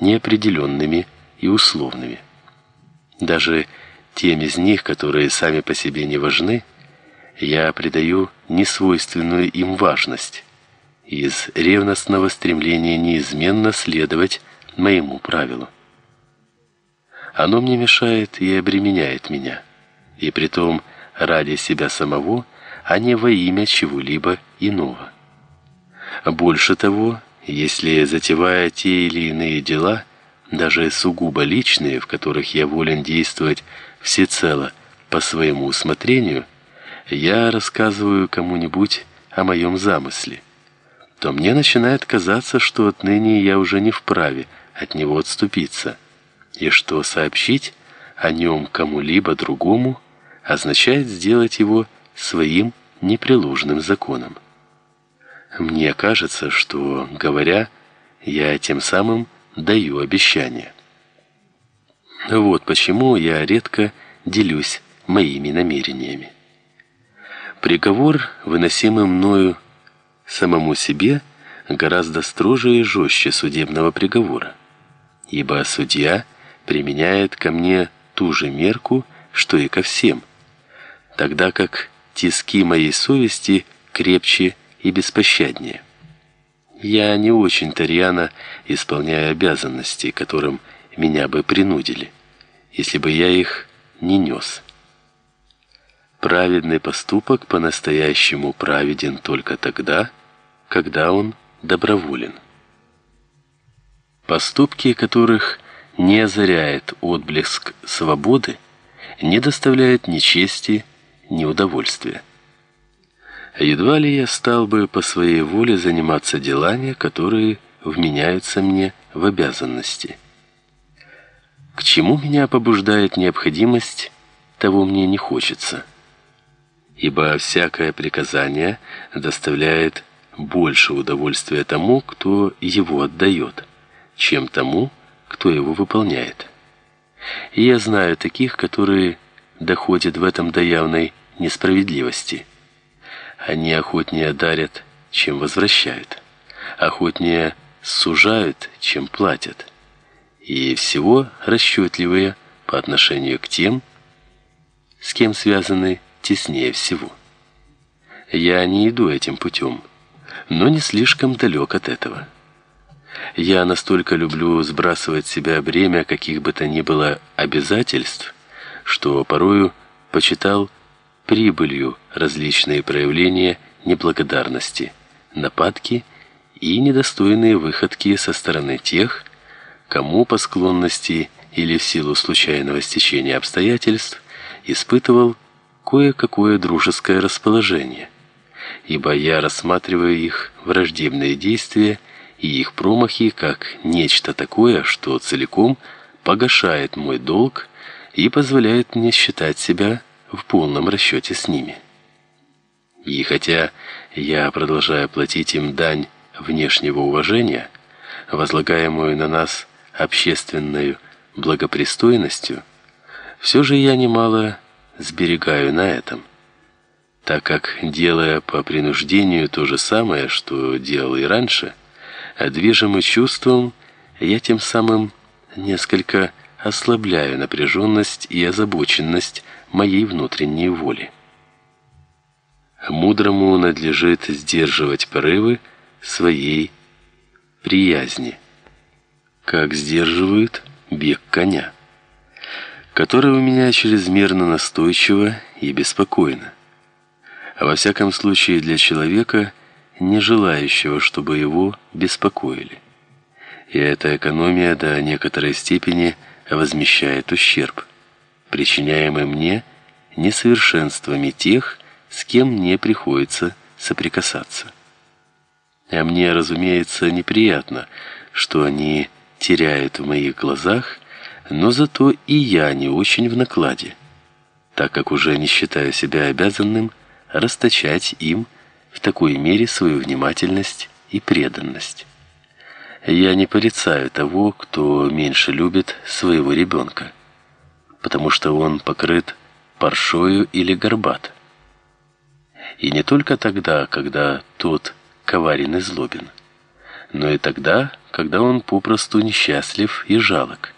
неопределенными и условными. Даже тем из них, которые сами по себе не важны, я придаю несвойственную им важность из ревностного стремления неизменно следовать моему правилу. Оно мне мешает и обременяет меня, и притом ради себя самого, а не во имя чего-либо иного. Больше того, если затевая те или иные дела, даже сугубо личные, в которых я волен действовать всецело по своему усмотрению, я рассказываю кому-нибудь о моем замысле, то мне начинает казаться, что отныне я уже не вправе от него отступиться, и что сообщить о нем кому-либо другому означает сделать его своим непреложным законом. Мне кажется, что, говоря, я тем самым даю обещание. Вот почему я редко делюсь моими намерениями. Приговор, выносимый мною самому себе, гораздо строже и жестче судебного приговора, ибо судья применяет ко мне ту же мерку, что и ко всем, тогда как тиски моей совести крепче и беспощаднее. Я не очень-то рьяно исполняю обязанности, которым меня бы принудили, если бы я их не нес. Праведный поступок по-настоящему праведен только тогда, когда он доброволен. Поступки, которых не озаряет отблеск свободы, не доставляют ни чести, ни удовольствия. Едва ли я стал бы по своей воле заниматься делами, которые вменяются мне в обязанности. К чему меня побуждает необходимость, того мне не хочется. Ибо всякое приказание доставляет больше удовольствия тому, кто его отдает, чем тому, кто его выполняет. И я знаю таких, которые доходят в этом до явной несправедливости. Они охотнее дарят, чем возвращают, охотнее сужают, чем платят, и всего расчетливые по отношению к тем, с кем связаны теснее всего. Я не иду этим путем, но не слишком далек от этого. Я настолько люблю сбрасывать с себя бремя каких бы то ни было обязательств, что порою почитал прибылью различные проявления неблагодарности, нападки и недостойные выходки со стороны тех, кому по склонности или в силу случайного стечения обстоятельств испытывал кое-какое дружеское расположение, ибо я рассматриваю их враждебные действия и их промахи как нечто такое, что целиком погашает мой долг и позволяет мне считать себя в полном расчете с ними. И хотя я продолжаю платить им дань внешнего уважения, возлагаемую на нас общественной благопристойностью, все же я немало сберегаю на этом, так как делая по принуждению то же самое, что делал и раньше, а движимый чувством, я тем самым несколько ослабляю напряженность и озабоченность моей внутренней воли. Мудрому надлежит сдерживать порывы своей приязни, как сдерживают бег коня, который у меня чрезмерно настойчиво и беспокойно. А во всяком случае для человека, не желающего, чтобы его беспокоили. И эта экономия до некоторой степени возмещает ущерб причиняемый мне несовершенствами тех, с кем мне приходится соприкасаться. А мне, разумеется, неприятно, что они теряют в моих глазах, но зато и я не очень в накладе, так как уже не считаю себя обязанным расточать им в такой мере свою внимательность и преданность. Я не порицаю того, кто меньше любит своего ребенка потому что он покрыт паршою или горбат. И не только тогда, когда тот коварен и злобен, но и тогда, когда он попросту несчастлив и жалок.